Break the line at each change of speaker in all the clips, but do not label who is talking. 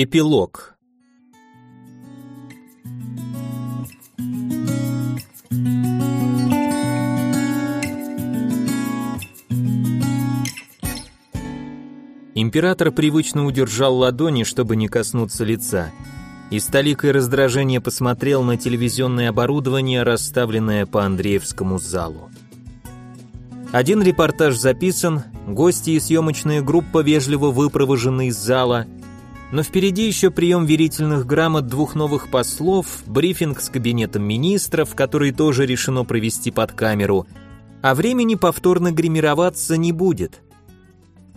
Эпилог Император привычно удержал ладони, чтобы не коснуться лица, и с толикой раздражения посмотрел на телевизионное оборудование, расставленное по Андреевскому залу. Один репортаж записан, гости и съемочная группа вежливо выпровожены из зала, но впереди еще прием верительных грамот двух новых послов, брифинг с кабинетом министров, который тоже решено провести под камеру, а времени повторно гримироваться не будет.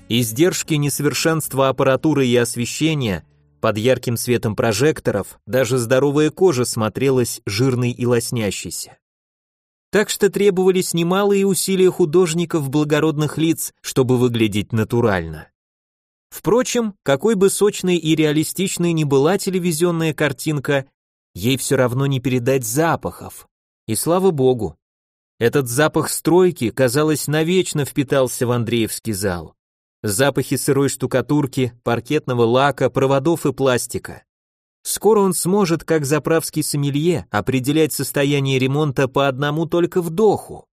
Издержки несовершенства аппаратуры и освещения под ярким светом прожекторов даже здоровая кожа смотрелась жирной и лоснящейся. Так что требовались немалые усилия художников благородных лиц, чтобы выглядеть натурально. Впрочем, какой бы сочной и реалистичной ни была телевизионная картинка, ей все равно не передать запахов. И слава богу. Этот запах стройки, казалось, навечно впитался в Андреевский зал. Запахи сырой штукатурки, паркетного лака, проводов и пластика. Скоро он сможет, как заправский сомелье, определять состояние ремонта по одному только вдоху.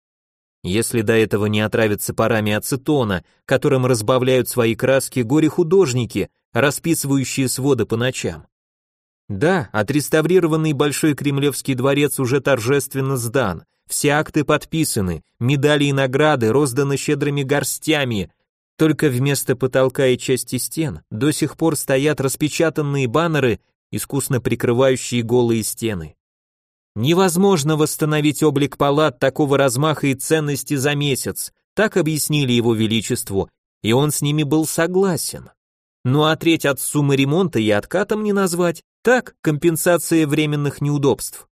Если до этого не отравятся парами ацетона, которым разбавляют свои краски горе-художники, расписывающие своды по ночам. Да, отреставрированный Большой Кремлевский дворец уже торжественно сдан, все акты подписаны, медали и награды розданы щедрыми горстями, только вместо потолка и части стен до сих пор стоят распечатанные баннеры искусно прикрывающие голые стены. Невозможно восстановить облик палат такого размаха и ценности за месяц, так объяснили его величеству, и он с ними был согласен. Ну а треть от суммы ремонта и откатом не назвать, так, компенсация временных неудобств.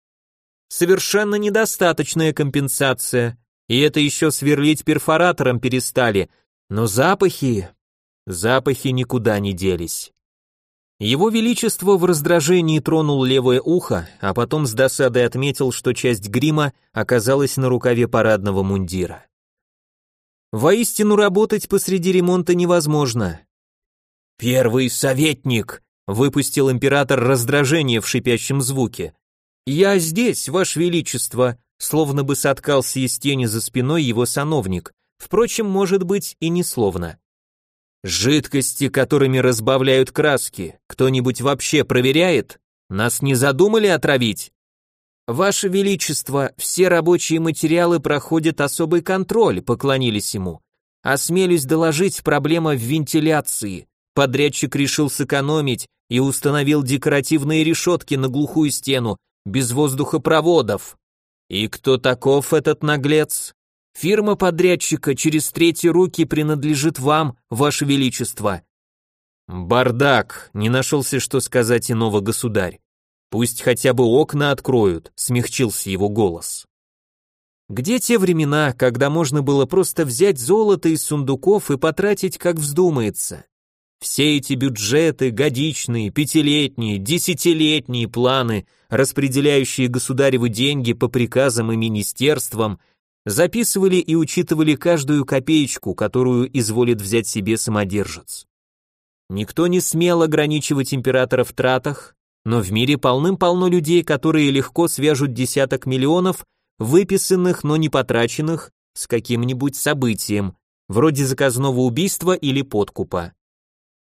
Совершенно недостаточная компенсация, и это еще сверлить перфоратором перестали, но запахи... Запахи никуда не делись. Его Величество в раздражении тронул левое ухо, а потом с досадой отметил, что часть грима оказалась на рукаве парадного мундира. Воистину работать посреди ремонта невозможно. «Первый советник!» — выпустил император раздражение в шипящем звуке. «Я здесь, Ваше Величество!» Словно бы соткался из тени за спиной его сановник. Впрочем, может быть и не словно. Жидкости, которыми разбавляют краски, кто-нибудь вообще проверяет? Нас не задумали отравить? Ваше Величество, все рабочие материалы проходят особый контроль, поклонились ему. Осмелюсь доложить, проблема в вентиляции. Подрядчик решил сэкономить и установил декоративные решетки на глухую стену, без воздухопроводов. И кто таков этот наглец? Фирма подрядчика через третьи руки принадлежит вам, ваше величество. Бардак, не нашелся, что сказать иного государь. Пусть хотя бы окна откроют, смягчился его голос. Где те времена, когда можно было просто взять золото из сундуков и потратить, как вздумается? Все эти бюджеты, годичные, пятилетние, десятилетние планы, распределяющие государевы деньги по приказам и министерствам – записывали и учитывали каждую копеечку, которую изволит взять себе самодержец. Никто не смел ограничивать императора в тратах, но в мире полным-полно людей, которые легко свяжут десяток миллионов, выписанных, но не потраченных, с каким-нибудь событием, вроде заказного убийства или подкупа.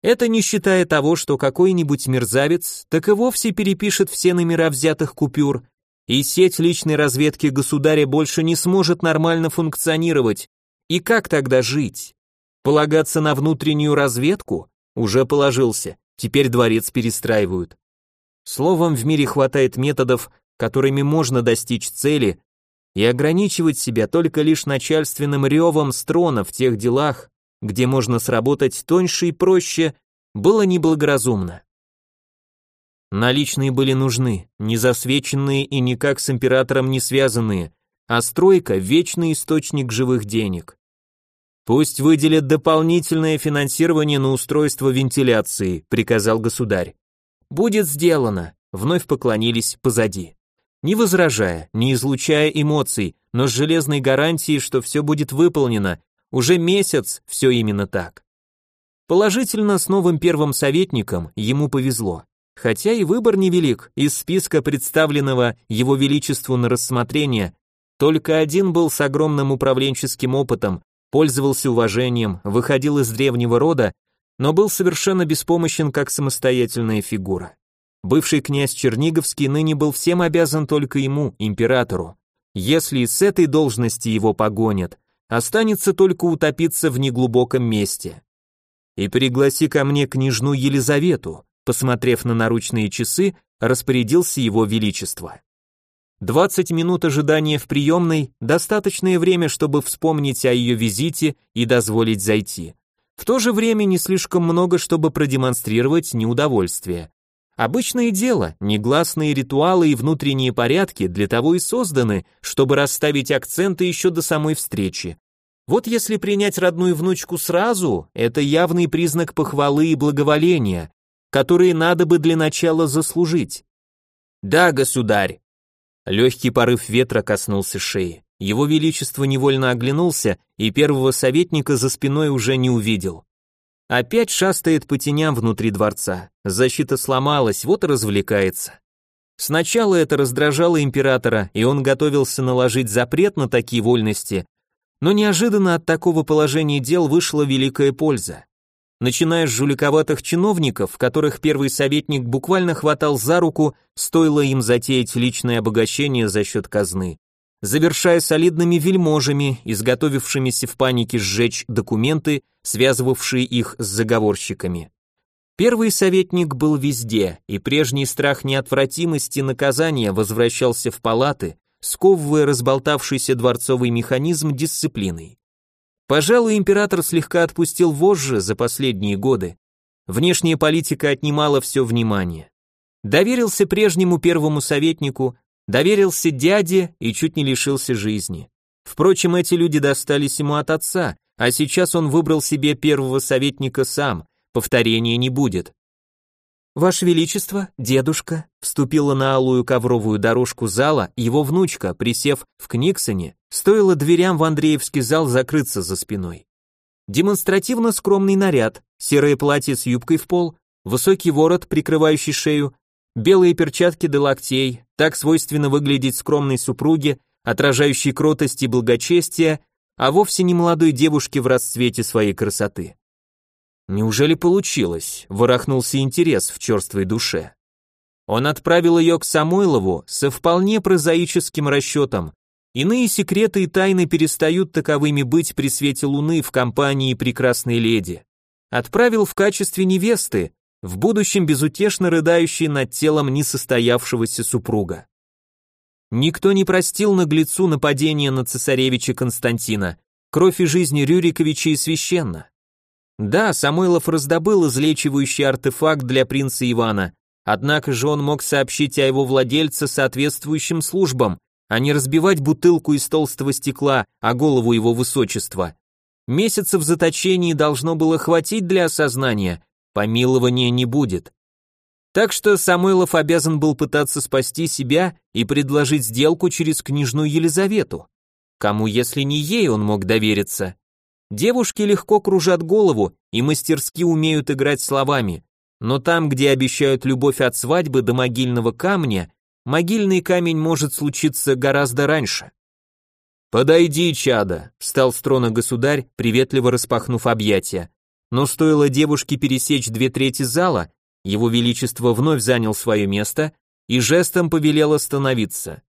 Это не считая того, что какой-нибудь мерзавец так и вовсе перепишет все номера взятых купюр и сеть личной разведки государя больше не сможет нормально функционировать. И как тогда жить? Полагаться на внутреннюю разведку? Уже положился, теперь дворец перестраивают. Словом, в мире хватает методов, которыми можно достичь цели, и ограничивать себя только лишь начальственным ревом строна в тех делах, где можно сработать тоньше и проще, было неблагоразумно. Наличные были нужны, не засвеченные и никак с императором не связанные, а стройка – вечный источник живых денег. Пусть выделят дополнительное финансирование на устройство вентиляции, приказал государь. Будет сделано, вновь поклонились позади. Не возражая, не излучая эмоций, но с железной гарантией, что все будет выполнено, уже месяц все именно так. Положительно, с новым первым советником ему повезло. Хотя и выбор невелик, из списка представленного его величеству на рассмотрение, только один был с огромным управленческим опытом, пользовался уважением, выходил из древнего рода, но был совершенно беспомощен как самостоятельная фигура. Бывший князь Черниговский ныне был всем обязан только ему, императору. Если с этой должности его погонят, останется только утопиться в неглубоком месте. И пригласи ко мне княжну Елизавету, посмотрев на наручные часы, распорядился его величество. 20 минут ожидания в приемной – достаточное время, чтобы вспомнить о ее визите и дозволить зайти. В то же время не слишком много, чтобы продемонстрировать неудовольствие. Обычное дело, негласные ритуалы и внутренние порядки для того и созданы, чтобы расставить акценты еще до самой встречи. Вот если принять родную внучку сразу, это явный признак похвалы и благоволения, которые надо бы для начала заслужить. Да, государь. Легкий порыв ветра коснулся шеи. Его величество невольно оглянулся и первого советника за спиной уже не увидел. Опять шастает по теням внутри дворца. Защита сломалась, вот и развлекается. Сначала это раздражало императора, и он готовился наложить запрет на такие вольности, но неожиданно от такого положения дел вышла великая польза начиная с жуликоватых чиновников, которых первый советник буквально хватал за руку, стоило им затеять личное обогащение за счет казны, завершая солидными вельможами, изготовившимися в панике сжечь документы, связывавшие их с заговорщиками. Первый советник был везде, и прежний страх неотвратимости наказания возвращался в палаты, сковывая разболтавшийся дворцовый механизм дисциплиной. Пожалуй, император слегка отпустил вожжи за последние годы. Внешняя политика отнимала все внимание. Доверился прежнему первому советнику, доверился дяде и чуть не лишился жизни. Впрочем, эти люди достались ему от отца, а сейчас он выбрал себе первого советника сам, повторения не будет. «Ваше Величество, дедушка», вступила на алую ковровую дорожку зала его внучка, присев в Книксоне, стоило дверям в Андреевский зал закрыться за спиной. Демонстративно скромный наряд, серое платье с юбкой в пол, высокий ворот, прикрывающий шею, белые перчатки до локтей, так свойственно выглядеть скромной супруге, отражающей кротость и благочестие, а вовсе не молодой девушке в расцвете своей красоты. Неужели получилось? Ворохнулся интерес в черствой душе. Он отправил ее к Самойлову со вполне прозаическим расчетом. Иные секреты и тайны перестают таковыми быть при свете луны в компании прекрасной леди. Отправил в качестве невесты, в будущем безутешно рыдающей над телом несостоявшегося супруга. Никто не простил наглецу нападение на цесаревича Константина. Кровь и жизнь Рюриковича священна. Да, Самойлов раздобыл излечивающий артефакт для принца Ивана, однако же он мог сообщить о его владельце соответствующим службам, а не разбивать бутылку из толстого стекла о голову его высочества. Месяцев заточений должно было хватить для осознания, помилования не будет. Так что Самойлов обязан был пытаться спасти себя и предложить сделку через княжну Елизавету. Кому, если не ей, он мог довериться? Девушки легко кружат голову и мастерски умеют играть словами, но там, где обещают любовь от свадьбы до могильного камня, могильный камень может случиться гораздо раньше. «Подойди, чада», — встал с трона государь, приветливо распахнув объятия. Но стоило девушке пересечь две трети зала, его величество вновь занял свое место и жестом повелел остановиться.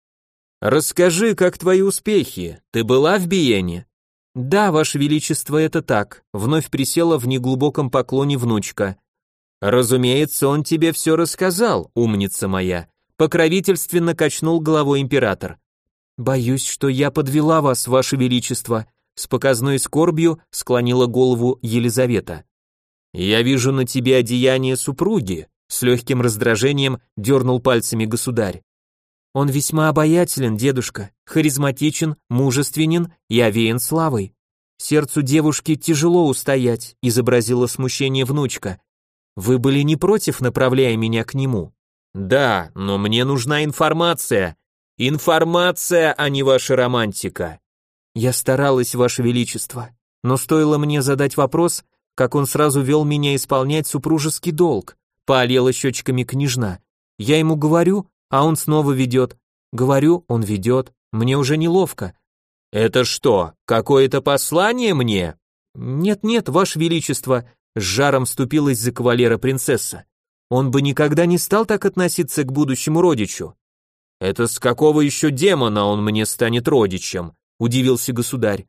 «Расскажи, как твои успехи? Ты была в Биене?» «Да, Ваше Величество, это так», — вновь присела в неглубоком поклоне внучка. «Разумеется, он тебе все рассказал, умница моя», — покровительственно качнул головой император. «Боюсь, что я подвела вас, Ваше Величество», — с показной скорбью склонила голову Елизавета. «Я вижу на тебе одеяние супруги», — с легким раздражением дернул пальцами государь. Он весьма обаятелен, дедушка, харизматичен, мужественен и овеян славой. Сердцу девушки тяжело устоять, изобразила смущение внучка. Вы были не против, направляя меня к нему? Да, но мне нужна информация. Информация, а не ваша романтика. Я старалась, ваше величество, но стоило мне задать вопрос, как он сразу вел меня исполнять супружеский долг, поолела щечками княжна. Я ему говорю, а он снова ведет. Говорю, он ведет. Мне уже неловко. Это что, какое-то послание мне? Нет-нет, ваше величество, с жаром вступилась за кавалера принцесса. Он бы никогда не стал так относиться к будущему родичу. Это с какого еще демона он мне станет родичем? удивился государь.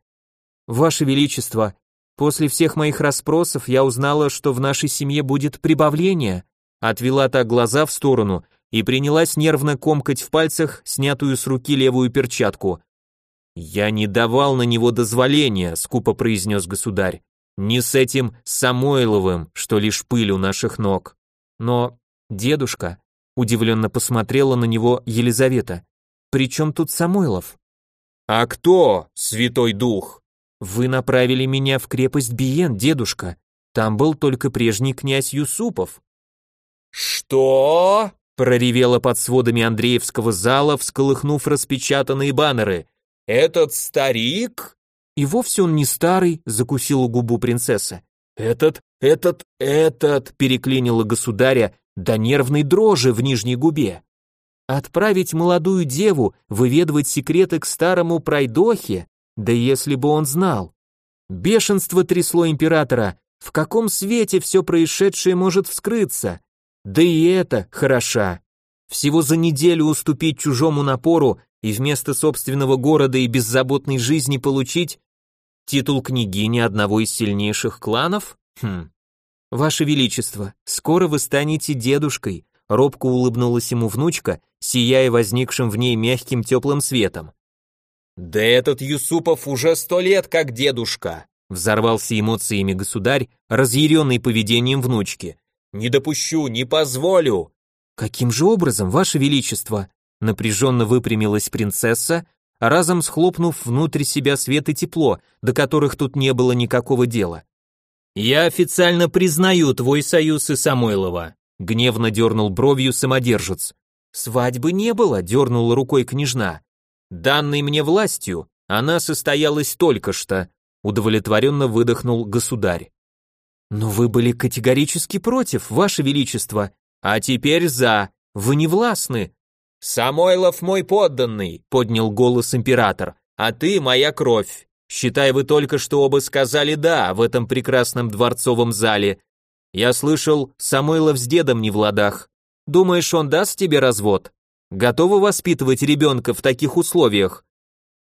Ваше величество, после всех моих расспросов я узнала, что в нашей семье будет прибавление, отвела так глаза в сторону и принялась нервно комкать в пальцах снятую с руки левую перчатку. «Я не давал на него дозволения», — скупо произнес государь. «Не с этим Самойловым, что лишь пыль у наших ног». «Но, дедушка», — удивленно посмотрела на него Елизавета, «при чем тут Самойлов?» «А кто, Святой Дух?» «Вы направили меня в крепость Биен, дедушка. Там был только прежний князь Юсупов». «Что?» — проревело под сводами Андреевского зала, всколыхнув распечатанные баннеры. «Этот старик?» «И вовсе он не старый», — закусила губу принцесса. «Этот, этот, этот», — переклинило государя до нервной дрожи в нижней губе. Отправить молодую деву выведывать секреты к старому пройдохе, да если бы он знал. Бешенство трясло императора, в каком свете все происшедшее может вскрыться. Да и это хороша. Всего за неделю уступить чужому напору и вместо собственного города и беззаботной жизни получить титул княгини одного из сильнейших кланов? Хм. Ваше величество, скоро вы станете дедушкой, робко улыбнулась ему внучка, сияя возникшим в ней мягким теплым светом. Да этот Юсупов уже сто лет как дедушка, взорвался эмоциями государь, разъяренный поведением внучки. Не допущу, не позволю. Каким же образом, ваше величество? Напряженно выпрямилась принцесса, разом схлопнув внутрь себя свет и тепло, до которых тут не было никакого дела. «Я официально признаю твой союз и Самойлова», гневно дернул бровью самодержец. «Свадьбы не было», дернула рукой княжна. «Данной мне властью, она состоялась только что», удовлетворенно выдохнул государь. «Но вы были категорически против, ваше величество, а теперь за, вы не властны, «Самойлов мой подданный», — поднял голос император, «а ты моя кровь. Считай, вы только что оба сказали «да» в этом прекрасном дворцовом зале. Я слышал, Самойлов с дедом не в ладах. Думаешь, он даст тебе развод? Готова воспитывать ребенка в таких условиях?»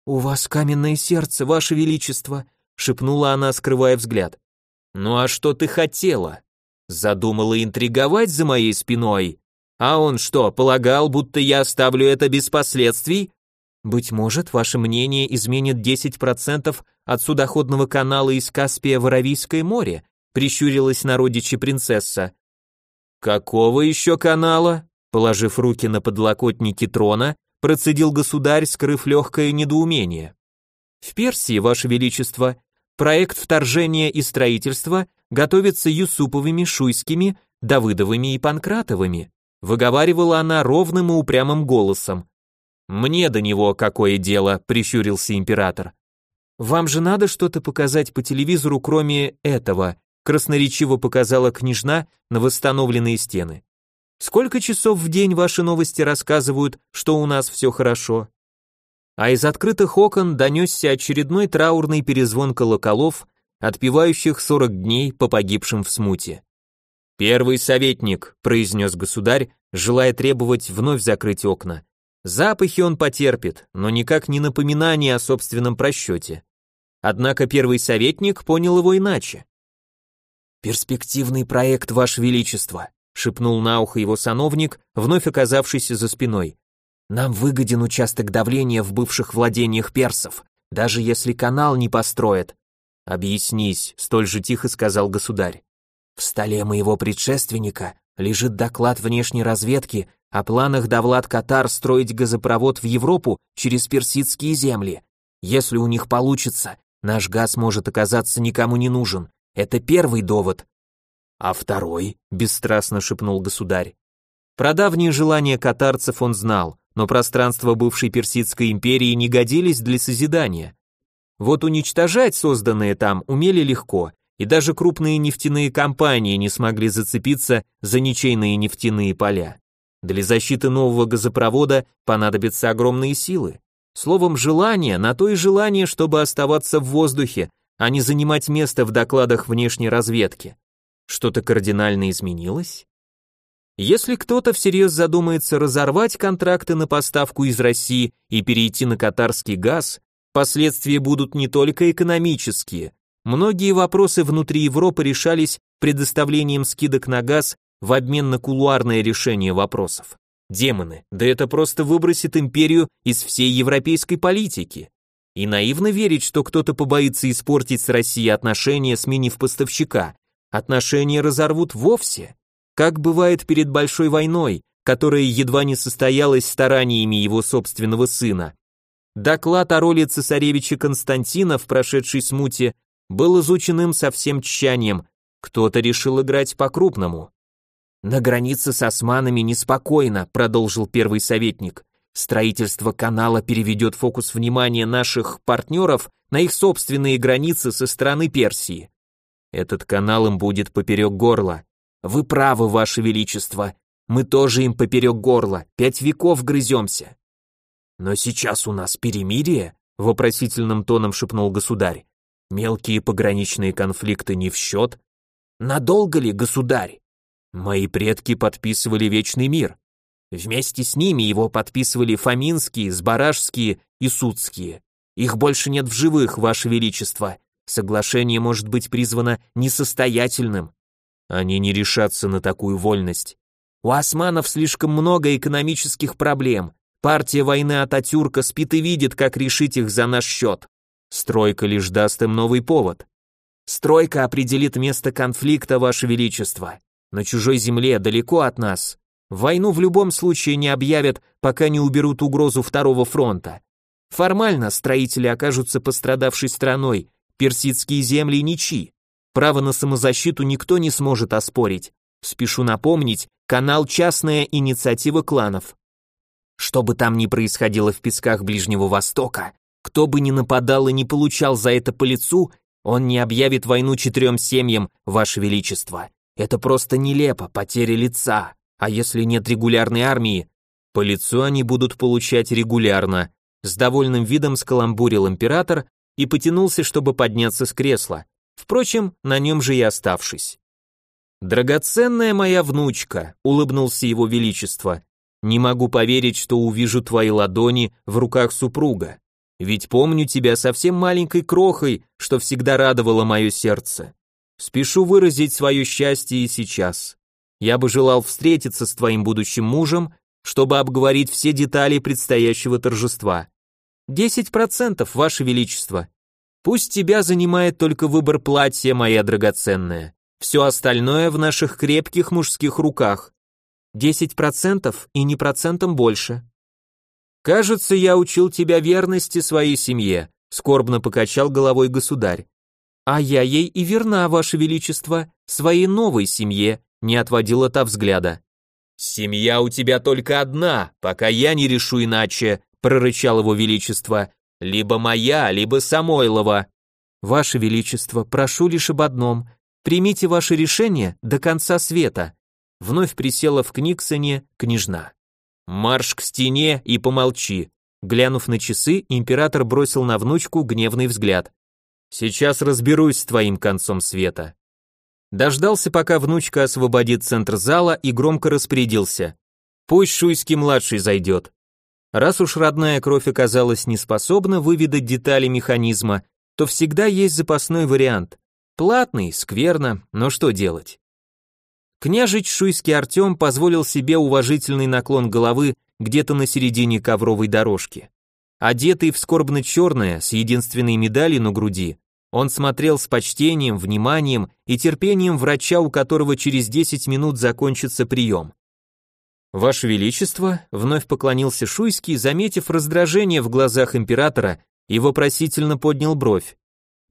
«У вас каменное сердце, ваше величество», — шепнула она, скрывая взгляд. «Ну а что ты хотела? Задумала интриговать за моей спиной?» А он что, полагал, будто я оставлю это без последствий? Быть может, ваше мнение изменит 10% от судоходного канала из Каспия в Аравийское море, прищурилась на родичи принцесса. Какого еще канала? Положив руки на подлокотники трона, процедил государь, скрыв легкое недоумение. В Персии, ваше величество, проект вторжения и строительства готовится Юсуповыми, Шуйскими, Давыдовыми и Панкратовыми выговаривала она ровным и упрямым голосом. «Мне до него какое дело», — прищурился император. «Вам же надо что-то показать по телевизору, кроме этого», красноречиво показала княжна на восстановленные стены. «Сколько часов в день ваши новости рассказывают, что у нас все хорошо?» А из открытых окон донесся очередной траурный перезвон колоколов, отпевающих сорок дней по погибшим в смуте. «Первый советник», — произнес государь, желая требовать вновь закрыть окна. Запахи он потерпит, но никак не напоминание о собственном просчете. Однако первый советник понял его иначе. «Перспективный проект, Ваше Величество», — шепнул на ухо его сановник, вновь оказавшийся за спиной. «Нам выгоден участок давления в бывших владениях персов, даже если канал не построят». «Объяснись», — столь же тихо сказал государь. В столе моего предшественника лежит доклад внешней разведки о планах Давлад Катар строить газопровод в Европу через персидские земли. Если у них получится, наш газ может оказаться никому не нужен. Это первый довод. А второй, бесстрастно шепнул государь. Про давние желания катарцев он знал, но пространства бывшей Персидской империи не годились для созидания. Вот уничтожать созданные там умели легко, и даже крупные нефтяные компании не смогли зацепиться за ничейные нефтяные поля. Для защиты нового газопровода понадобятся огромные силы. Словом, желание, на то и желание, чтобы оставаться в воздухе, а не занимать место в докладах внешней разведки. Что-то кардинально изменилось? Если кто-то всерьез задумается разорвать контракты на поставку из России и перейти на катарский газ, последствия будут не только экономические. Многие вопросы внутри Европы решались предоставлением скидок на газ в обмен на кулуарное решение вопросов. Демоны, да это просто выбросит империю из всей европейской политики. И наивно верить, что кто-то побоится испортить с Россией отношения, сменив поставщика. Отношения разорвут вовсе. Как бывает перед большой войной, которая едва не состоялась стараниями его собственного сына. Доклад о роли цесаревича Константина в прошедшей смуте был изучен им со всем тщанием. Кто-то решил играть по-крупному. На границе с османами неспокойно, продолжил первый советник. Строительство канала переведет фокус внимания наших партнеров на их собственные границы со стороны Персии. Этот канал им будет поперек горла. Вы правы, ваше величество. Мы тоже им поперек горла, пять веков грыземся. Но сейчас у нас перемирие, вопросительным тоном шепнул государь. Мелкие пограничные конфликты не в счет. Надолго ли, государь? Мои предки подписывали вечный мир. Вместе с ними его подписывали Фоминские, Сбаражские и Судские. Их больше нет в живых, ваше величество. Соглашение может быть призвано несостоятельным. Они не решатся на такую вольность. У османов слишком много экономических проблем. Партия войны Ататюрка спит и видит, как решить их за наш счет. Стройка лишь даст им новый повод. Стройка определит место конфликта, ваше величество на чужой земле, далеко от нас. Войну в любом случае не объявят, пока не уберут угрозу второго фронта. Формально строители окажутся пострадавшей страной, персидские земли ничьи. Право на самозащиту никто не сможет оспорить. Спешу напомнить, канал частная инициатива кланов. Что бы там ни происходило в песках Ближнего Востока, кто бы ни нападал и не получал за это по лицу, он не объявит войну четырем семьям, Ваше Величество. Это просто нелепо, потеря лица. А если нет регулярной армии? По лицу они будут получать регулярно. С довольным видом скаламбурил император и потянулся, чтобы подняться с кресла. Впрочем, на нем же и оставшись. «Драгоценная моя внучка», — улыбнулся его величество, «не могу поверить, что увижу твои ладони в руках супруга. Ведь помню тебя совсем маленькой крохой, что всегда радовало мое сердце. Спешу выразить свое счастье и сейчас. Я бы желал встретиться с твоим будущим мужем, чтобы обговорить все детали предстоящего торжества. Десять процентов, ваше величество. Пусть тебя занимает только выбор платья, моя драгоценная. Все остальное в наших крепких мужских руках. Десять процентов и не процентом больше. Кажется, я учил тебя верности своей семье, скорбно покачал головой государь. А я ей и верна, ваше величество, своей новой семье, не отводила та взгляда. Семья у тебя только одна, пока я не решу иначе, прорычал его величество. Либо моя, либо Самойлова. Ваше величество, прошу лишь об одном. Примите ваше решение до конца света. Вновь присела в Книксоне княжна. Марш к стене и помолчи. Глянув на часы, император бросил на внучку гневный взгляд. Сейчас разберусь с твоим концом света. Дождался, пока внучка освободит центр зала и громко распорядился. Пусть Шуйский-младший зайдет. Раз уж родная кровь оказалась неспособна выведать детали механизма, то всегда есть запасной вариант. Платный, скверно, но что делать? Княжич Шуйский Артем позволил себе уважительный наклон головы где-то на середине ковровой дорожки. Одетый в скорбно черное, с единственной медалью на груди, он смотрел с почтением, вниманием и терпением врача, у которого через 10 минут закончится прием. «Ваше Величество», — вновь поклонился Шуйский, заметив раздражение в глазах императора и вопросительно поднял бровь.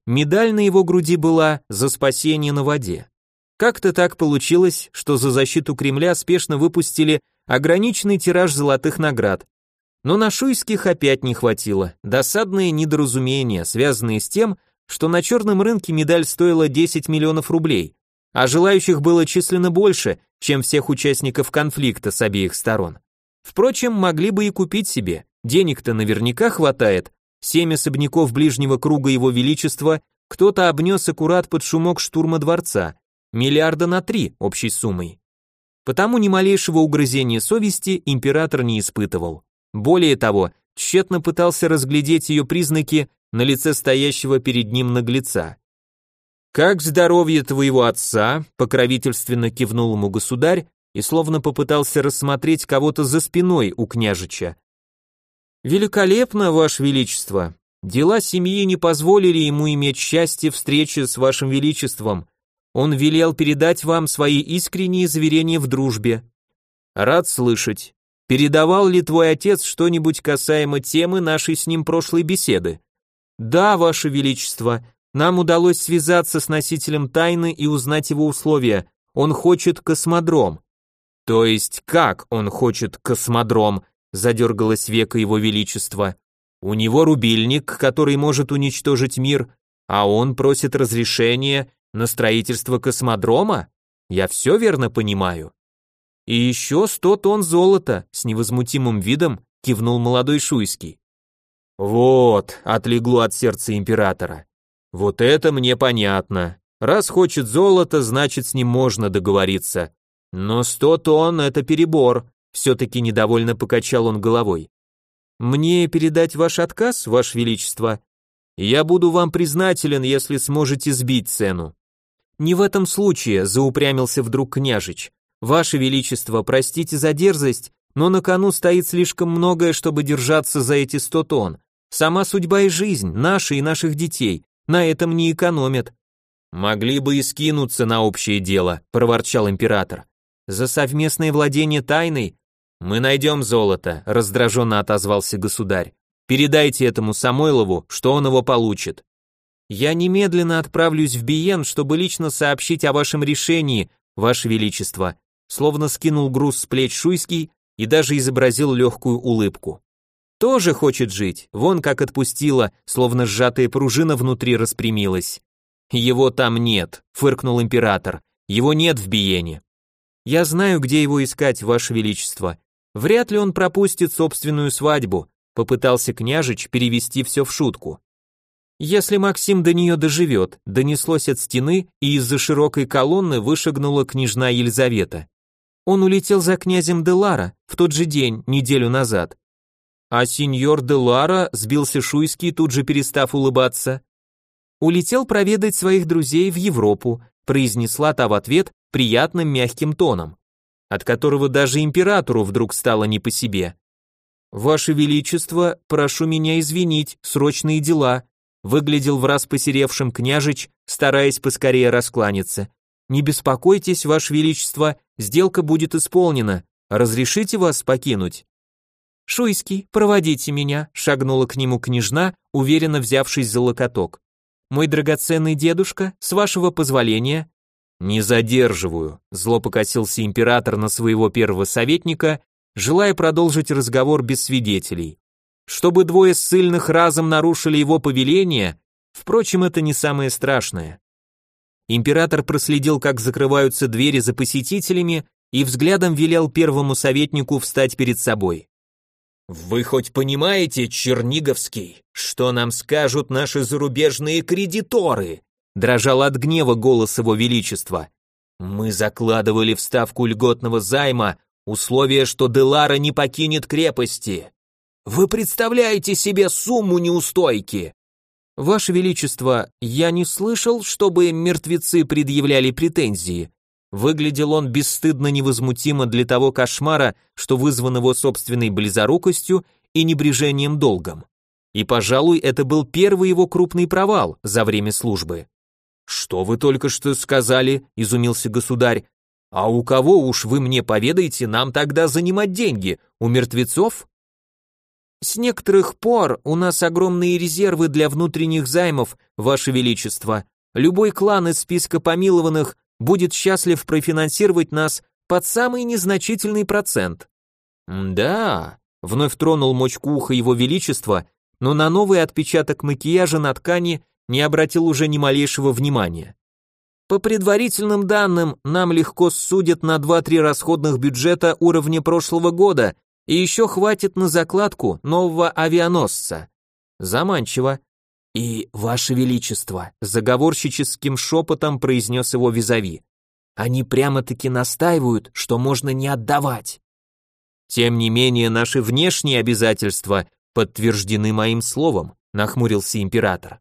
Медаль на его груди была «За спасение на воде». Как-то так получилось, что за защиту Кремля спешно выпустили ограниченный тираж золотых наград, но на шуйских опять не хватило. Досадные недоразумения, связанные с тем, что на черном рынке медаль стоила 10 миллионов рублей, а желающих было численно больше, чем всех участников конфликта с обеих сторон. Впрочем, могли бы и купить себе, денег-то наверняка хватает, семь особняков ближнего круга его величества кто-то обнес аккурат под шумок штурма дворца, миллиарда на три общей суммой. Потому ни малейшего угрызения совести император не испытывал. Более того, тщетно пытался разглядеть ее признаки на лице стоящего перед ним наглеца. «Как здоровье твоего отца?» — покровительственно кивнул ему государь и словно попытался рассмотреть кого-то за спиной у княжича. «Великолепно, Ваше Величество. Дела семьи не позволили ему иметь счастье встречи с Вашим Величеством, он велел передать вам свои искренние заверения в дружбе. Рад слышать. Передавал ли твой отец что-нибудь касаемо темы нашей с ним прошлой беседы? Да, ваше величество, нам удалось связаться с носителем тайны и узнать его условия. Он хочет космодром. То есть как он хочет космодром? Задергалось века его величества. У него рубильник, который может уничтожить мир, а он просит разрешения на строительство космодрома? Я все верно понимаю? И еще сто тонн золота, с невозмутимым видом кивнул молодой Шуйский. Вот, отлегло от сердца императора. Вот это мне понятно. Раз хочет золото, значит с ним можно договориться. Но сто тонн это перебор, все-таки недовольно покачал он головой. Мне передать ваш отказ, ваше величество? Я буду вам признателен, если сможете сбить цену. Не в этом случае, заупрямился вдруг княжич. Ваше величество, простите за дерзость, но на кону стоит слишком многое, чтобы держаться за эти сто тонн. Сама судьба и жизнь, наши и наших детей, на этом не экономят. Могли бы и скинуться на общее дело, проворчал император. За совместное владение тайной мы найдем золото, раздраженно отозвался государь. Передайте этому Самойлову, что он его получит. Я немедленно отправлюсь в Биен, чтобы лично сообщить о вашем решении, ваше величество. Словно скинул груз с плеч Шуйский и даже изобразил легкую улыбку. Тоже хочет жить, вон как отпустила, словно сжатая пружина внутри распрямилась. Его там нет, фыркнул император. Его нет в Биене. Я знаю, где его искать, ваше величество. Вряд ли он пропустит собственную свадьбу, попытался княжич перевести все в шутку. Если Максим до нее доживет, донеслось от стены, и из-за широкой колонны вышагнула княжна Елизавета. Он улетел за князем Делара в тот же день, неделю назад. А сеньор Делара сбился Шуйский, тут же перестав улыбаться. Улетел проведать своих друзей в Европу, произнесла та в ответ приятным мягким тоном, от которого даже императору вдруг стало не по себе. Ваше величество, прошу меня извинить, срочные дела, выглядел в раз посеревшим княжич, стараясь поскорее раскланяться. «Не беспокойтесь, ваше величество, сделка будет исполнена. Разрешите вас покинуть?» «Шуйский, проводите меня», — шагнула к нему княжна, уверенно взявшись за локоток. «Мой драгоценный дедушка, с вашего позволения». «Не задерживаю», — зло покосился император на своего первого советника, желая продолжить разговор без свидетелей. Чтобы двое ссыльных разом нарушили его повеление, впрочем, это не самое страшное. Император проследил, как закрываются двери за посетителями, и взглядом велел первому советнику встать перед собой. «Вы хоть понимаете, Черниговский, что нам скажут наши зарубежные кредиторы?» дрожал от гнева голос его величества. «Мы закладывали в ставку льготного займа условие, что Делара не покинет крепости. Вы представляете себе сумму неустойки? Ваше Величество, я не слышал, чтобы мертвецы предъявляли претензии. Выглядел он бесстыдно невозмутимо для того кошмара, что вызван его собственной близорукостью и небрежением долгом. И, пожалуй, это был первый его крупный провал за время службы. «Что вы только что сказали?» – изумился государь. «А у кого уж вы мне поведаете нам тогда занимать деньги? У мертвецов?» С некоторых пор у нас огромные резервы для внутренних займов, Ваше Величество. Любой клан из списка помилованных будет счастлив профинансировать нас под самый незначительный процент. Да, вновь тронул мочку уха его величества, но на новый отпечаток макияжа на ткани не обратил уже ни малейшего внимания. По предварительным данным, нам легко судят на 2-3 расходных бюджета уровня прошлого года, и еще хватит на закладку нового авианосца. Заманчиво. И, Ваше Величество, заговорщическим шепотом произнес его визави. Они прямо-таки настаивают, что можно не отдавать. Тем не менее, наши внешние обязательства подтверждены моим словом, нахмурился император.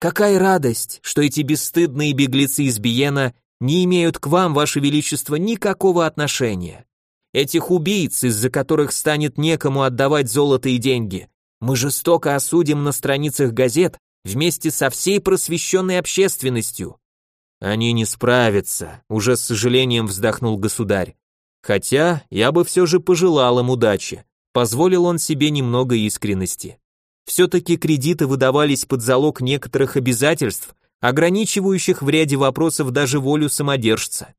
Какая радость, что эти бесстыдные беглецы из Биена не имеют к вам, ваше величество, никакого отношения. Этих убийц, из-за которых станет некому отдавать золото и деньги, мы жестоко осудим на страницах газет вместе со всей просвещенной общественностью. Они не справятся, уже с сожалением вздохнул государь. Хотя я бы все же пожелал им удачи. Позволил он себе немного искренности. Все-таки кредиты выдавались под залог некоторых обязательств, ограничивающих в ряде вопросов даже волю самодержца.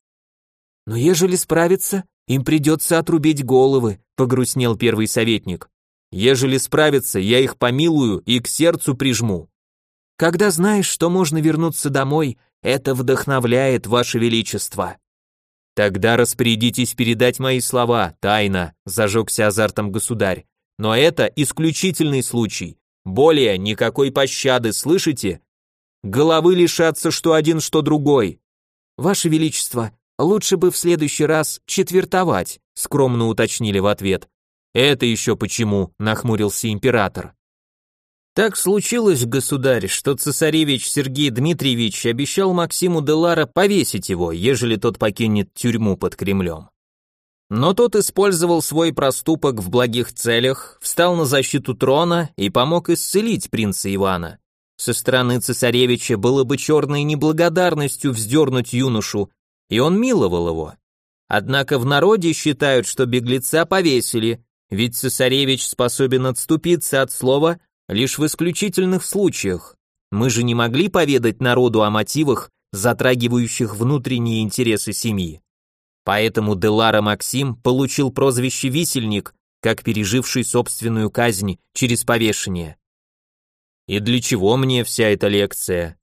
Но ежели справиться, им придется отрубить головы, погрустнел первый советник. Ежели справятся, я их помилую и к сердцу прижму. Когда знаешь, что можно вернуться домой, это вдохновляет, ваше величество. Тогда распорядитесь передать мои слова, тайно, зажегся азартом государь. Но это исключительный случай. Более никакой пощады, слышите? Головы лишатся что один, что другой. Ваше величество, лучше бы в следующий раз четвертовать, скромно уточнили в ответ. Это еще почему? нахмурился император. Так случилось, государь, что цесаревич Сергей Дмитриевич обещал Максиму Делара повесить его, ежели тот покинет тюрьму под Кремлем. Но тот использовал свой проступок в благих целях, встал на защиту трона и помог исцелить принца Ивана. Со стороны цесаревича было бы черной неблагодарностью вздернуть юношу, и он миловал его. Однако в народе считают, что беглеца повесили, ведь цесаревич способен отступиться от слова лишь в исключительных случаях. Мы же не могли поведать народу о мотивах, затрагивающих внутренние интересы семьи. Поэтому Делара Максим получил прозвище «висельник», как переживший собственную казнь через повешение. И для чего мне вся эта лекция?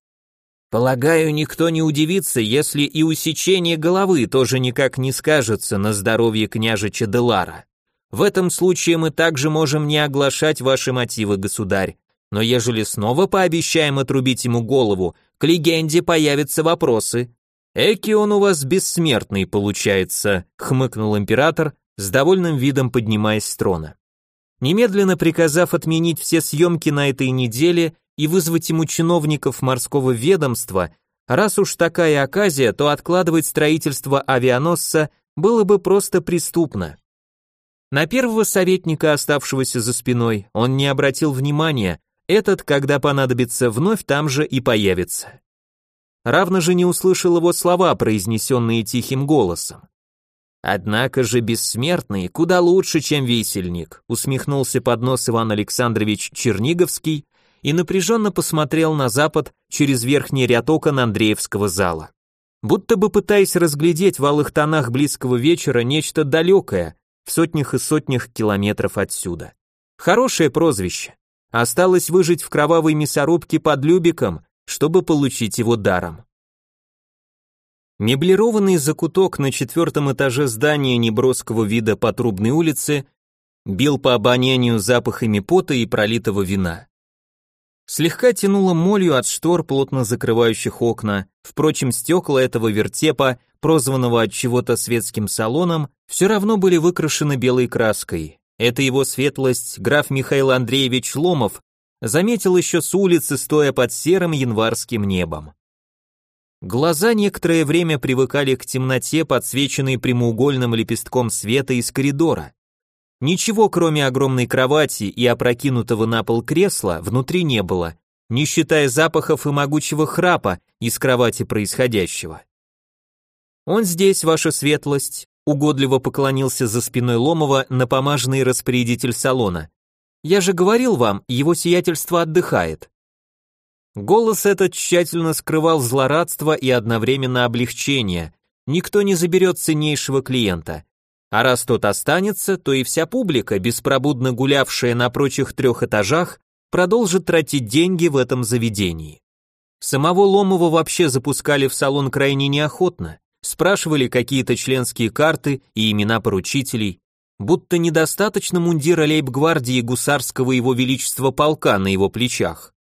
Полагаю, никто не удивится, если и усечение головы тоже никак не скажется на здоровье княжича Делара. В этом случае мы также можем не оглашать ваши мотивы, государь, но ежели снова пообещаем отрубить ему голову, к легенде появятся вопросы, «Эки он у вас бессмертный получается», — хмыкнул император, с довольным видом поднимаясь с трона. Немедленно приказав отменить все съемки на этой неделе и вызвать ему чиновников морского ведомства, раз уж такая оказия, то откладывать строительство авианосца было бы просто преступно. На первого советника, оставшегося за спиной, он не обратил внимания, этот, когда понадобится, вновь там же и появится равно же не услышал его слова, произнесенные тихим голосом. Однако же бессмертный куда лучше, чем висельник, усмехнулся под нос Иван Александрович Черниговский и напряженно посмотрел на запад через верхний ряд окон Андреевского зала. Будто бы пытаясь разглядеть в алых тонах близкого вечера нечто далекое, в сотнях и сотнях километров отсюда. Хорошее прозвище. Осталось выжить в кровавой мясорубке под Любиком, чтобы получить его даром. Меблированный закуток на четвертом этаже здания неброского вида по Трубной улице бил по обонянию запахами пота и пролитого вина. Слегка тянуло молью от штор, плотно закрывающих окна, впрочем, стекла этого вертепа, прозванного от чего-то светским салоном, все равно были выкрашены белой краской. Это его светлость, граф Михаил Андреевич Ломов, заметил еще с улицы, стоя под серым январским небом. Глаза некоторое время привыкали к темноте, подсвеченной прямоугольным лепестком света из коридора. Ничего, кроме огромной кровати и опрокинутого на пол кресла, внутри не было, не считая запахов и могучего храпа из кровати происходящего. «Он здесь, ваша светлость», угодливо поклонился за спиной Ломова напомаженный распорядитель салона. Я же говорил вам, его сиятельство отдыхает. Голос этот тщательно скрывал злорадство и одновременно облегчение. Никто не заберет ценнейшего клиента. А раз тот останется, то и вся публика, беспробудно гулявшая на прочих трех этажах, продолжит тратить деньги в этом заведении. Самого Ломова вообще запускали в салон крайне неохотно, спрашивали какие-то членские карты и имена поручителей, будто недостаточно мундира лейб-гвардии гусарского его величества полка на его плечах.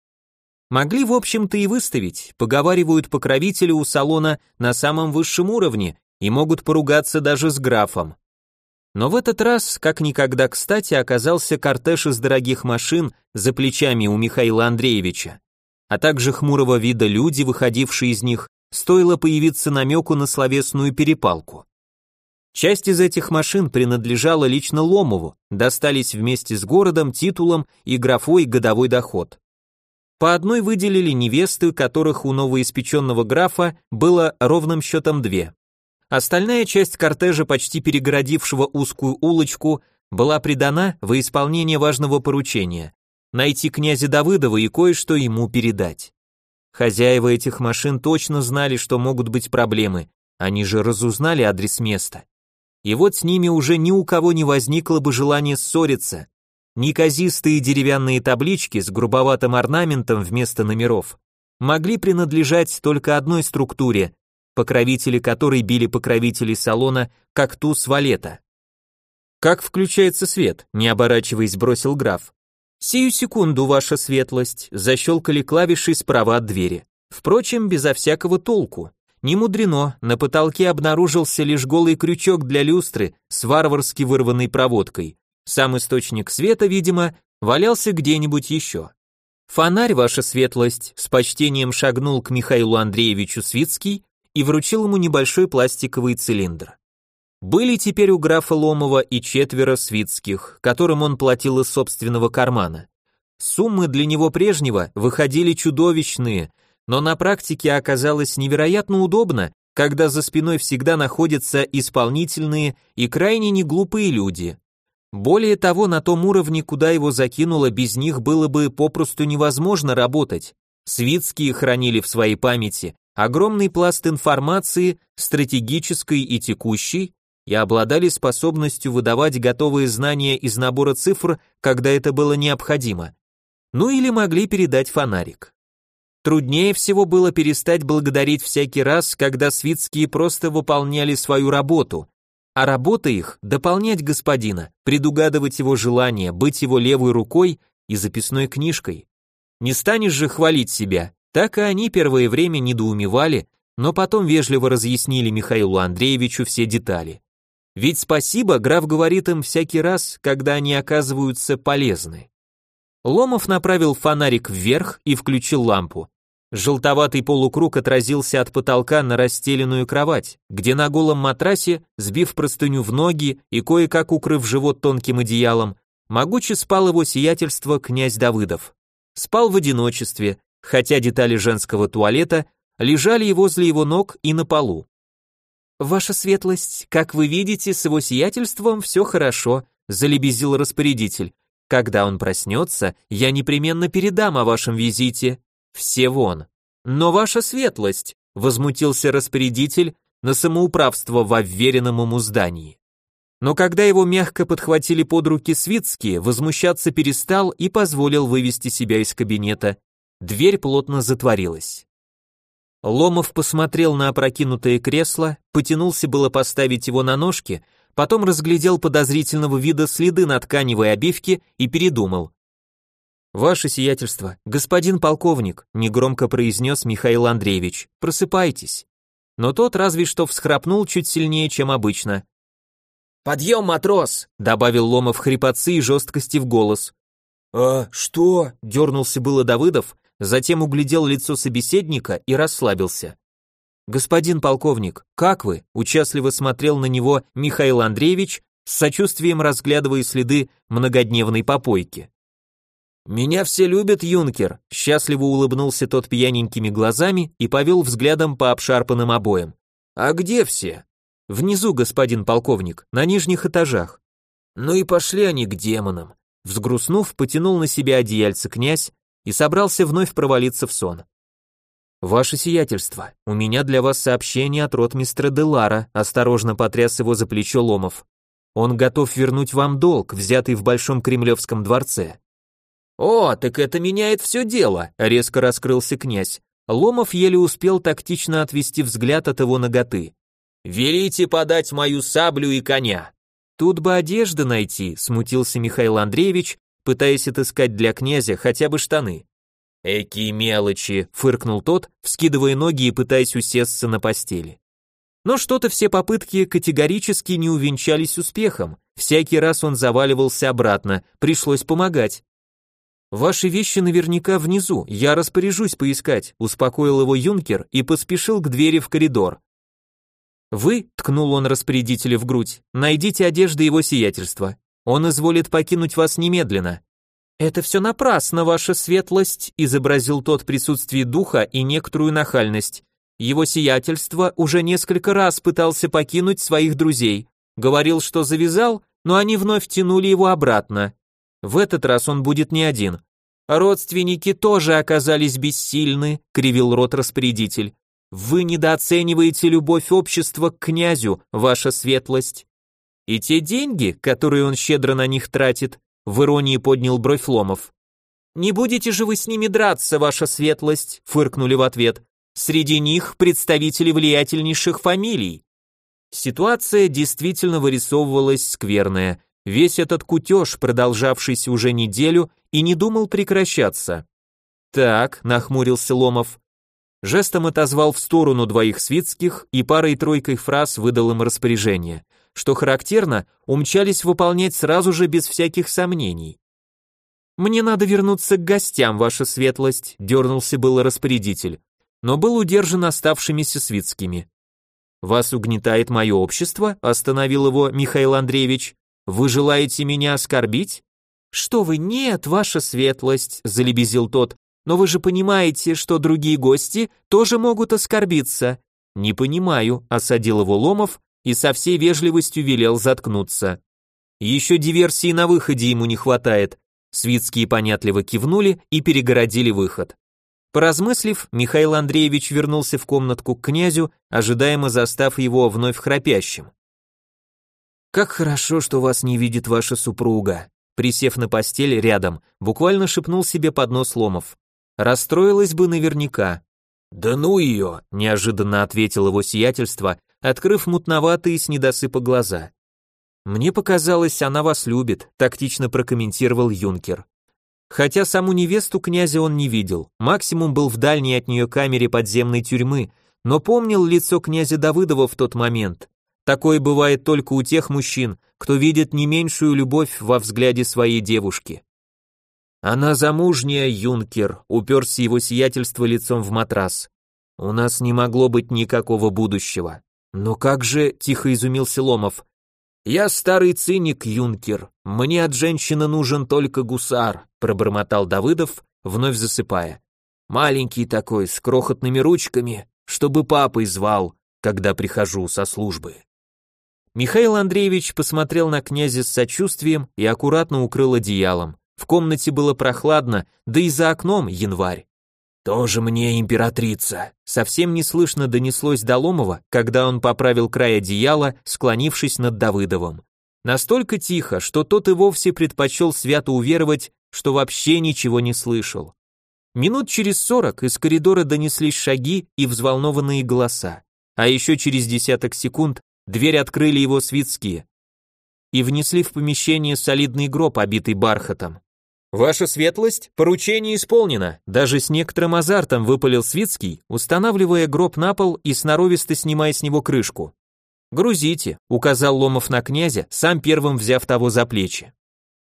Могли, в общем-то, и выставить, поговаривают покровители у салона на самом высшем уровне и могут поругаться даже с графом. Но в этот раз, как никогда кстати, оказался кортеж из дорогих машин за плечами у Михаила Андреевича, а также хмурого вида люди, выходившие из них, стоило появиться намеку на словесную перепалку. Часть из этих машин принадлежала лично Ломову, достались вместе с городом, титулом и графой годовой доход. По одной выделили невесты, которых у новоиспеченного графа было ровным счетом две. Остальная часть кортежа, почти перегородившего узкую улочку, была придана во исполнение важного поручения – найти князя Давыдова и кое-что ему передать. Хозяева этих машин точно знали, что могут быть проблемы, они же разузнали адрес места. И вот с ними уже ни у кого не возникло бы желания ссориться. Неказистые деревянные таблички с грубоватым орнаментом вместо номеров могли принадлежать только одной структуре покровители которой били покровителей салона, как туз валета. «Как включается свет?» — не оборачиваясь, бросил граф. «Сию секунду, ваша светлость», — защелкали клавиши справа от двери. Впрочем, безо всякого толку. Не мудрено, на потолке обнаружился лишь голый крючок для люстры с варварски вырванной проводкой. Сам источник света, видимо, валялся где-нибудь еще. Фонарь, ваша светлость, с почтением шагнул к Михаилу Андреевичу Свицкий и вручил ему небольшой пластиковый цилиндр. Были теперь у графа Ломова и четверо свитских, которым он платил из собственного кармана. Суммы для него прежнего выходили чудовищные, но на практике оказалось невероятно удобно, когда за спиной всегда находятся исполнительные и крайне неглупые люди. Более того, на том уровне, куда его закинуло, без них было бы попросту невозможно работать. Свитские хранили в своей памяти огромный пласт информации, стратегической и текущей, и обладали способностью выдавать готовые знания из набора цифр, когда это было необходимо. Ну или могли передать фонарик. Труднее всего было перестать благодарить всякий раз, когда свитские просто выполняли свою работу, а работа их — дополнять господина, предугадывать его желания, быть его левой рукой и записной книжкой. Не станешь же хвалить себя, так и они первое время недоумевали, но потом вежливо разъяснили Михаилу Андреевичу все детали. Ведь спасибо граф говорит им всякий раз, когда они оказываются полезны. Ломов направил фонарик вверх и включил лампу. Желтоватый полукруг отразился от потолка на расстеленную кровать, где на голом матрасе, сбив простыню в ноги и кое-как укрыв живот тонким одеялом, могуче спал его сиятельство князь Давыдов. Спал в одиночестве, хотя детали женского туалета лежали и возле его ног и на полу. «Ваша светлость, как вы видите, с его сиятельством все хорошо», залебезил распорядитель. «Когда он проснется, я непременно передам о вашем визите. Все вон». «Но ваша светлость», возмутился распорядитель на самоуправство в уверенном ему здании. Но когда его мягко подхватили под руки свитские, возмущаться перестал и позволил вывести себя из кабинета, Дверь плотно затворилась. Ломов посмотрел на опрокинутое кресло, потянулся было поставить его на ножки, потом разглядел подозрительного вида следы на тканевой обивке и передумал. «Ваше сиятельство, господин полковник», негромко произнес Михаил Андреевич, «просыпайтесь». Но тот разве что всхрапнул чуть сильнее, чем обычно.
«Подъем, матрос!» добавил Ломов хрипотцы и жесткости в голос.
«А что?» дернулся было Давыдов, затем углядел лицо собеседника и расслабился. «Господин полковник, как вы?» – участливо смотрел на него Михаил Андреевич, с сочувствием разглядывая следы многодневной попойки.
«Меня все любят, юнкер», – счастливо улыбнулся тот пьяненькими глазами и повел взглядом по обшарпанным обоям. «А где все?»
«Внизу, господин полковник, на нижних этажах».
«Ну и пошли они к демонам».
Взгрустнув, потянул на себя одеяльце князь и собрался вновь провалиться в сон. «Ваше сиятельство, у меня для вас сообщение от ротмистра Делара», осторожно потряс его за плечо Ломов. «Он готов вернуть вам долг, взятый в Большом Кремлевском дворце».
«О, так это меняет все дело», резко раскрылся князь. Ломов еле успел тактично отвести взгляд от его ноготы. «Велите подать мою саблю и коня!» «Тут бы одежды найти», — смутился Михаил Андреевич, пытаясь отыскать для князя хотя бы штаны. «Эки мелочи», — фыркнул тот, вскидывая ноги и пытаясь усесться на постели. Но что-то все попытки категорически не увенчались успехом. Всякий раз он заваливался обратно, пришлось помогать. Ваши вещи наверняка внизу, я распоряжусь поискать, успокоил его юнкер и поспешил к двери в коридор. Вы, ткнул он распорядителя в грудь, найдите одежды его сиятельства. Он изволит покинуть вас немедленно. Это все напрасно, ваша светлость, изобразил тот присутствие духа и некоторую нахальность. Его сиятельство уже несколько раз пытался покинуть своих друзей, говорил, что завязал, но они вновь тянули его обратно. В этот раз он будет не один. Родственники тоже оказались бессильны, кривил рот распорядитель. Вы недооцениваете любовь общества к князю, ваша светлость. И те деньги, которые он щедро на них тратит, в иронии поднял бровь Ломов. Не будете же вы с ними драться, ваша светлость, фыркнули в ответ. Среди них представители влиятельнейших фамилий. Ситуация действительно вырисовывалась скверная. Весь этот кутеж, продолжавшийся уже неделю, и не думал прекращаться. «Так», — нахмурился Ломов. Жестом отозвал в сторону двоих свитских и парой-тройкой фраз выдал им распоряжение. Что характерно, умчались выполнять сразу же без всяких сомнений. «Мне надо вернуться к гостям, ваша светлость», — дернулся был распорядитель, но был удержан оставшимися свитскими. «Вас угнетает мое общество?» — остановил его Михаил Андреевич. Вы желаете меня оскорбить? Что вы, нет, ваша светлость, залебезил тот. Но вы же понимаете, что другие гости тоже могут оскорбиться. Не понимаю, осадил его Ломов и со всей вежливостью велел заткнуться. Еще диверсии на выходе ему не хватает. Свитские понятливо кивнули и перегородили выход. Поразмыслив, Михаил Андреевич вернулся в комнатку к князю, ожидаемо застав его вновь храпящим. Как хорошо, что вас не видит ваша супруга. Присев на постель рядом, буквально шепнул себе под нос Ломов. Расстроилась бы наверняка. Да ну ее, неожиданно ответил его сиятельство, открыв мутноватые с недосыпа глаза. Мне показалось, она вас любит, тактично прокомментировал юнкер. Хотя саму невесту князя он не видел, максимум был в дальней от нее камере подземной тюрьмы, но помнил лицо князя Давыдова в тот момент, Такое бывает только у тех мужчин, кто видит не меньшую любовь во взгляде своей девушки. Она замужняя, юнкер, уперся его сиятельство лицом в матрас. У нас не могло быть никакого будущего. Но как же, тихо изумился Ломов. Я старый циник, юнкер. Мне от женщины нужен только гусар, пробормотал Давыдов, вновь засыпая. Маленький такой, с крохотными ручками, чтобы папой звал, когда прихожу со службы. Михаил Андреевич посмотрел на князя с сочувствием и аккуратно укрыл одеялом. В комнате было прохладно, да и за окном январь. «Тоже мне императрица!» Совсем неслышно донеслось до Ломова, когда он поправил край одеяла, склонившись над Давыдовым. Настолько тихо, что тот и вовсе предпочел свято уверовать, что вообще ничего не слышал. Минут через сорок из коридора донеслись шаги и взволнованные голоса, а еще через десяток секунд Дверь открыли его свитские и внесли в помещение солидный гроб, обитый бархатом. «Ваша светлость, поручение исполнено», даже с некоторым азартом выпалил Свицкий, устанавливая гроб на пол и сноровисто снимая с него крышку. «Грузите», — указал Ломов на князя, сам первым взяв того за плечи.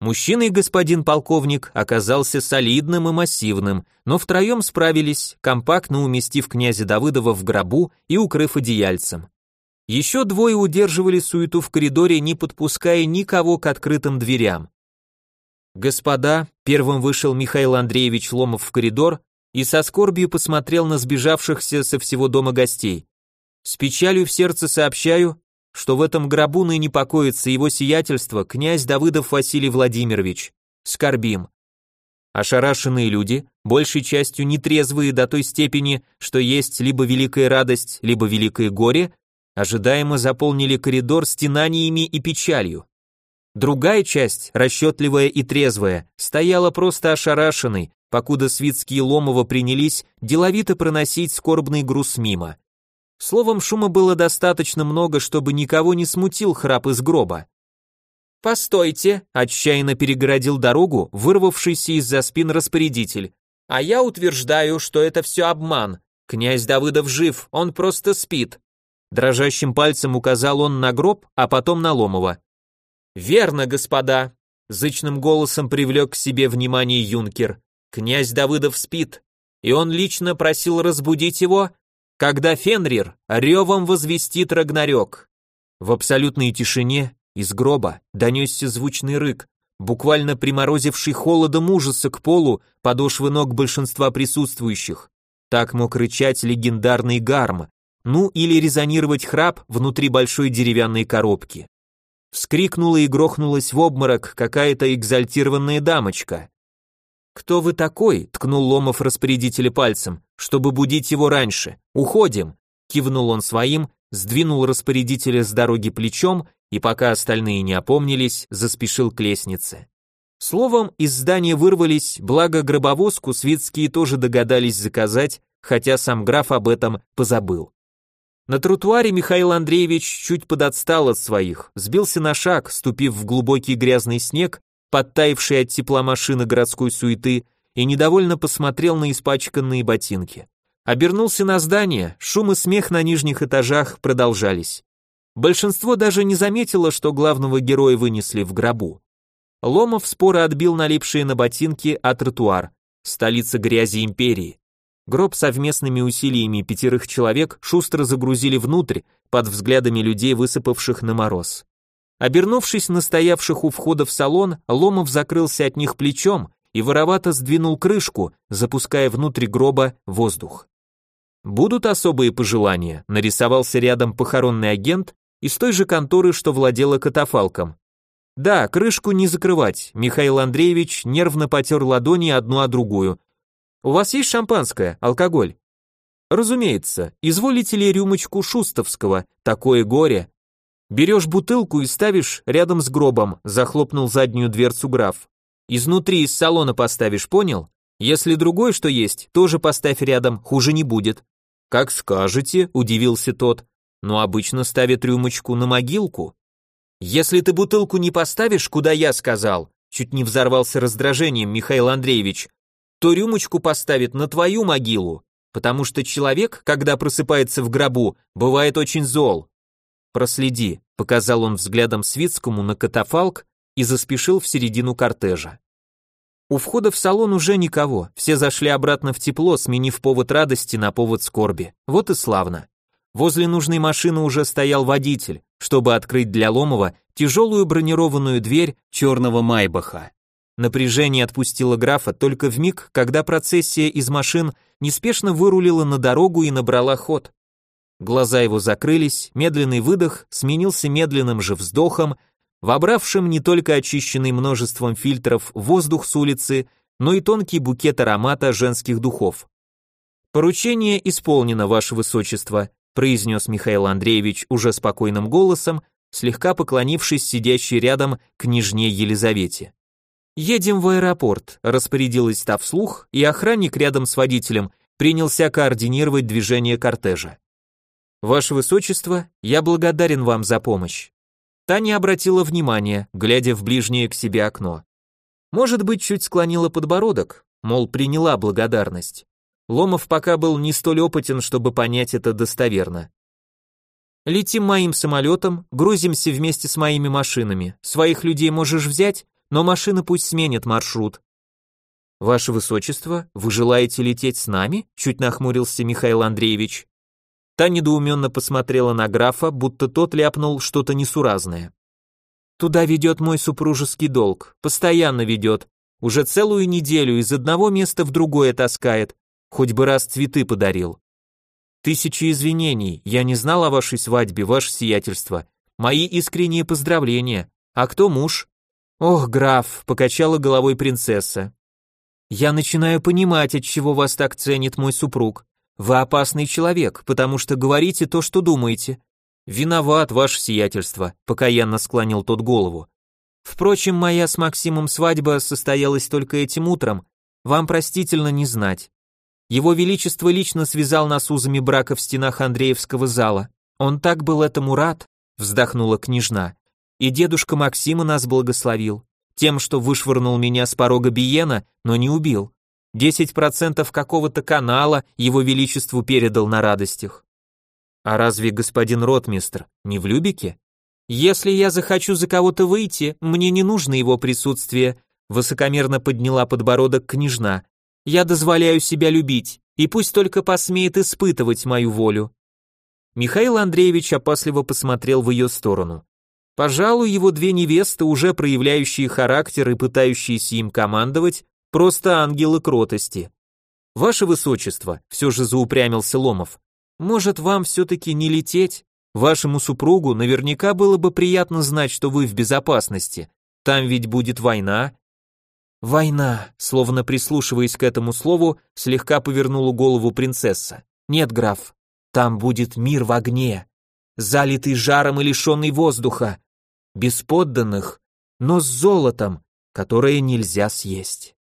Мужчина и господин полковник оказался солидным и массивным, но втроем справились, компактно уместив князя Давыдова в гробу и укрыв одеяльцем. Еще двое удерживали суету в коридоре, не подпуская никого к открытым дверям. «Господа», первым вышел Михаил Андреевич Ломов в коридор и со скорбью посмотрел на сбежавшихся со всего дома гостей. «С печалью в сердце сообщаю, что в этом гробу ныне покоится его сиятельство, князь Давыдов Василий Владимирович. Скорбим». Ошарашенные люди, большей частью нетрезвые до той степени, что есть либо великая радость, либо великое горе, ожидаемо заполнили коридор стенаниями и печалью. Другая часть, расчетливая и трезвая, стояла просто ошарашенной, покуда Свицкие и Ломова принялись деловито проносить скорбный груз мимо. Словом, шума было достаточно много, чтобы никого не смутил храп из гроба. «Постойте!» – отчаянно перегородил дорогу, вырвавшийся из-за спин распорядитель. «А я утверждаю, что это все обман. Князь Давыдов жив, он просто спит». Дрожащим пальцем указал он на гроб, а потом на Ломова. «Верно, господа!» – зычным голосом привлек к себе внимание юнкер. «Князь Давыдов спит, и он лично просил разбудить его, когда Фенрир ревом возвестит Рагнарёк». В абсолютной тишине из гроба донесся звучный рык, буквально приморозивший холодом ужаса к полу подошвы ног большинства присутствующих. Так мог рычать легендарный гарм, ну или резонировать храп внутри большой деревянной коробки. Вскрикнула и грохнулась в обморок какая-то экзальтированная дамочка. «Кто вы такой?» — ткнул Ломов распорядителя пальцем, чтобы будить его раньше. «Уходим!» — кивнул он своим, сдвинул распорядителя с дороги плечом и пока остальные не опомнились, заспешил к лестнице. Словом, из здания вырвались, благо гробовозку свитские тоже догадались заказать, хотя сам граф об этом позабыл. На тротуаре Михаил Андреевич чуть подотстал от своих, сбился на шаг, ступив в глубокий грязный снег, подтаивший от тепла машины городской суеты, и недовольно посмотрел на испачканные ботинки. Обернулся на здание, шум и смех на нижних этажах продолжались. Большинство даже не заметило, что главного героя вынесли в гробу. Ломов споро отбил налипшие на ботинки от тротуар, столица грязи империи. Гроб совместными усилиями пятерых человек шустро загрузили внутрь, под взглядами людей, высыпавших на мороз. Обернувшись на стоявших у входа в салон, Ломов закрылся от них плечом и воровато сдвинул крышку, запуская внутрь гроба воздух. Будут особые пожелания, нарисовался рядом похоронный агент из той же конторы, что владела катафалком. Да, крышку не закрывать. Михаил Андреевич нервно потер ладони одну о другую. У вас есть шампанское, алкоголь? Разумеется. Изволите ли рюмочку шустовского? Такое горе. Берешь бутылку и ставишь рядом с гробом, захлопнул заднюю дверцу граф. Изнутри из салона поставишь, понял? Если другой что есть, тоже поставь рядом, хуже не будет. Как скажете, удивился тот но обычно ставят рюмочку на могилку. Если ты бутылку не поставишь, куда я сказал, чуть не взорвался раздражением Михаил Андреевич, то рюмочку поставит на твою могилу, потому что человек, когда просыпается в гробу, бывает очень зол. Проследи, показал он взглядом Свицкому на катафалк и заспешил в середину кортежа. У входа в салон уже никого, все зашли обратно в тепло, сменив повод радости на повод скорби. Вот и славно. Возле нужной машины уже стоял водитель, чтобы открыть для Ломова тяжелую бронированную дверь черного Майбаха. Напряжение отпустило графа только в миг, когда процессия из машин неспешно вырулила на дорогу и набрала ход. Глаза его закрылись, медленный выдох сменился медленным же вздохом, вобравшим не только очищенный множеством фильтров воздух с улицы, но и тонкий букет аромата женских духов. Поручение исполнено, ваше высочество, произнес Михаил Андреевич уже спокойным голосом, слегка поклонившись сидящей рядом княжне Елизавете. «Едем в аэропорт», — распорядилась та вслух, и охранник рядом с водителем принялся координировать движение кортежа. «Ваше Высочество, я благодарен вам за помощь». Таня обратила внимание, глядя в ближнее к себе окно. Может быть, чуть склонила подбородок, мол, приняла благодарность. Ломов пока был не столь опытен, чтобы понять это достоверно. Летим моим самолетом, грузимся вместе с моими машинами. Своих людей можешь взять, но машины пусть сменят маршрут. Ваше высочество, вы желаете лететь с нами? Чуть нахмурился Михаил Андреевич. Та недоуменно посмотрела на графа, будто тот ляпнул что-то несуразное. Туда ведет мой супружеский долг, постоянно ведет. Уже целую неделю из одного места в другое таскает, Хоть бы раз цветы подарил. Тысячи извинений, я не знал о вашей свадьбе, ваше сиятельство. Мои искренние поздравления. А кто муж? Ох, граф, покачала головой принцесса. Я начинаю понимать, от чего вас так ценит мой супруг. Вы опасный человек, потому что говорите то, что думаете. Виноват, ваше сиятельство, покаянно склонил тот голову. Впрочем, моя с Максимом свадьба состоялась только этим утром, вам простительно не знать. Его Величество лично связал нас узами брака в стенах Андреевского зала. Он так был этому рад, вздохнула княжна. И дедушка Максима нас благословил. Тем, что вышвырнул меня с порога Биена, но не убил. Десять процентов какого-то канала его величеству передал на радостях. А разве господин ротмистр не в Любике? Если я захочу за кого-то выйти, мне не нужно его присутствие, высокомерно подняла подбородок княжна. Я дозволяю себя любить, и пусть только посмеет испытывать мою волю. Михаил Андреевич опасливо посмотрел в ее сторону. Пожалуй, его две невесты, уже проявляющие характер и пытающиеся им командовать, просто ангелы кротости. Ваше высочество, все же заупрямился Ломов. Может, вам все-таки не лететь? Вашему супругу наверняка было бы приятно знать, что вы в безопасности. Там ведь будет война. Война, словно прислушиваясь к этому слову, слегка повернула голову принцесса. Нет, граф, там будет мир в огне, залитый жаром и лишенный воздуха, без подданных, но с золотом, которое нельзя съесть.